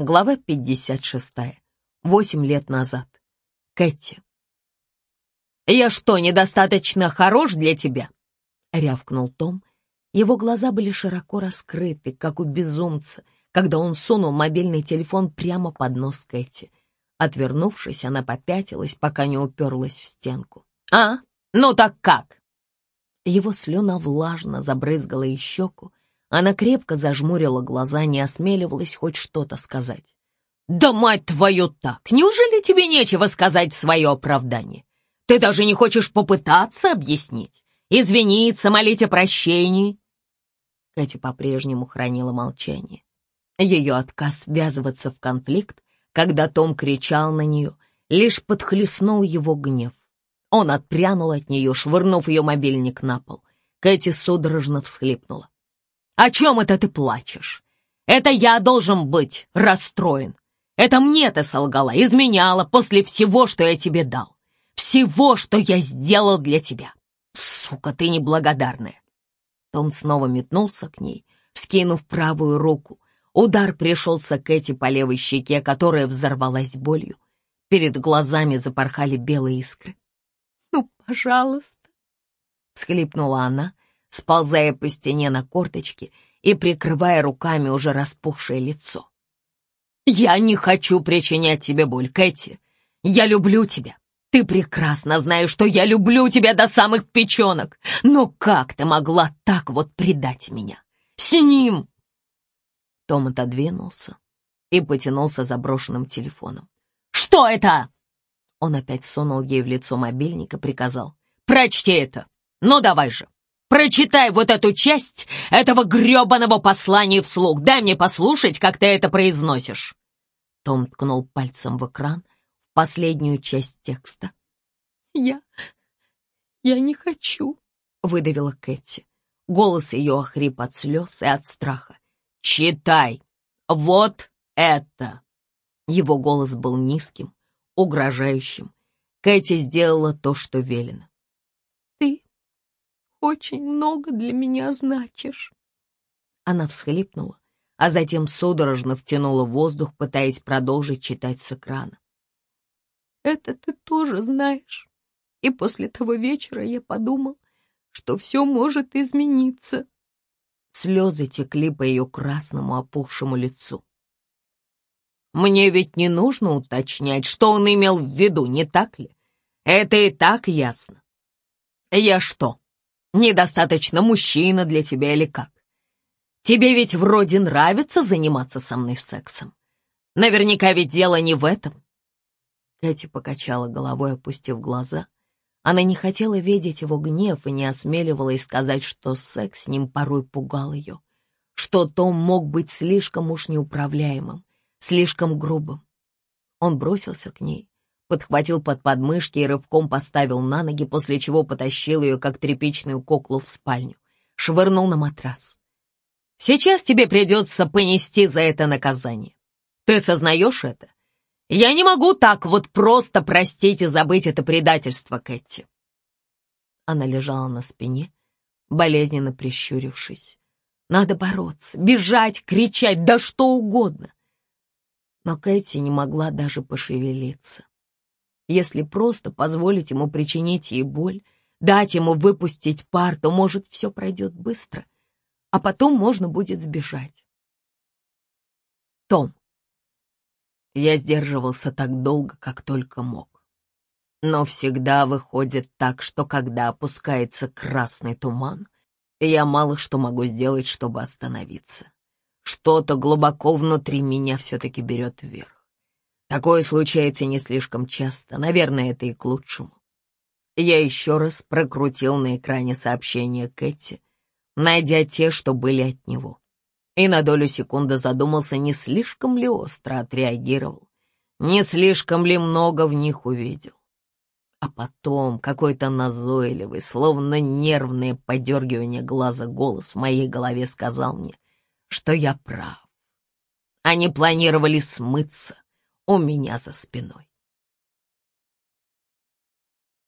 Глава 56. Восемь лет назад. Кэти. «Я что, недостаточно хорош для тебя?» — рявкнул Том. Его глаза были широко раскрыты, как у безумца, когда он сунул мобильный телефон прямо под нос Кэти. Отвернувшись, она попятилась, пока не уперлась в стенку. «А, ну так как?» Его слюна влажно забрызгала и щеку, она крепко зажмурила глаза, не осмеливалась хоть что-то сказать. «Да мать твою так! Неужели тебе нечего сказать в свое оправдание? Ты даже не хочешь попытаться объяснить? Извиниться, молить о прощении?» Катя по-прежнему хранила молчание. Ее отказ ввязываться в конфликт, когда Том кричал на нее, лишь подхлестнул его гнев. Он отпрянул от нее, швырнув ее мобильник на пол. Кэти судорожно всхлипнула. О чем это ты плачешь? Это я должен быть расстроен. Это мне ты солгала, изменяла после всего, что я тебе дал. Всего, что я сделал для тебя. Сука, ты неблагодарная. Том снова метнулся к ней, вскинув правую руку. Удар пришелся к Эти по левой щеке, которая взорвалась болью. Перед глазами запорхали белые искры. «Ну, пожалуйста!» — всхлипнула она, сползая по стене на корточки и прикрывая руками уже распухшее лицо. «Я не хочу причинять тебе боль, Кэти. Я люблю тебя. Ты прекрасно знаешь, что я люблю тебя до самых печенок. Но как ты могла так вот предать меня? С ним!» Том отодвинулся и потянулся за брошенным телефоном. «Что это?» Он опять сунул ей в лицо мобильник и приказал. «Прочти это! Ну давай же!» Прочитай вот эту часть этого гребаного послания вслух. Дай мне послушать, как ты это произносишь. Том ткнул пальцем в экран, в последнюю часть текста. «Я... я не хочу», — выдавила Кэти. Голос ее охрип от слез и от страха. «Читай! Вот это!» Его голос был низким, угрожающим. Кэти сделала то, что велено очень много для меня значишь». Она всхлипнула, а затем судорожно втянула воздух, пытаясь продолжить читать с экрана. «Это ты тоже знаешь. И после того вечера я подумал, что все может измениться». Слезы текли по ее красному опухшему лицу. «Мне ведь не нужно уточнять, что он имел в виду, не так ли? Это и так ясно. Я что, Недостаточно мужчина для тебя или как? Тебе ведь вроде нравится заниматься со мной сексом. Наверняка ведь дело не в этом. Кэти покачала головой, опустив глаза. Она не хотела видеть его гнев и не осмеливалась сказать, что секс с ним порой пугал ее, что Том мог быть слишком уж неуправляемым, слишком грубым. Он бросился к ней, подхватил под подмышки и рывком поставил на ноги, после чего потащил ее, как тряпичную куклу, в спальню. Швырнул на матрас. «Сейчас тебе придется понести за это наказание. Ты сознаешь это? Я не могу так вот просто простить и забыть это предательство, Кэти». Она лежала на спине, болезненно прищурившись. Надо бороться, бежать, кричать, да что угодно. Но Кэти не могла даже пошевелиться. Если просто позволить ему причинить ей боль, дать ему выпустить пар, то, может, все пройдет быстро, а потом можно будет сбежать. Том. Я сдерживался так долго, как только мог. Но всегда выходит так, что когда опускается красный туман, я мало что могу сделать, чтобы остановиться. Что-то глубоко внутри меня все-таки берет вверх. Такое случается не слишком часто, наверное, это и к лучшему. Я еще раз прокрутил на экране сообщение Кэти, найдя те, что были от него. И на долю секунды задумался, не слишком ли остро отреагировал, не слишком ли много в них увидел. А потом какой-то назойливый, словно нервное подергивание глаза голос в моей голове сказал мне, что я прав. Они планировали смыться, у меня за спиной.